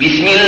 بسم الله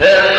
Yeah.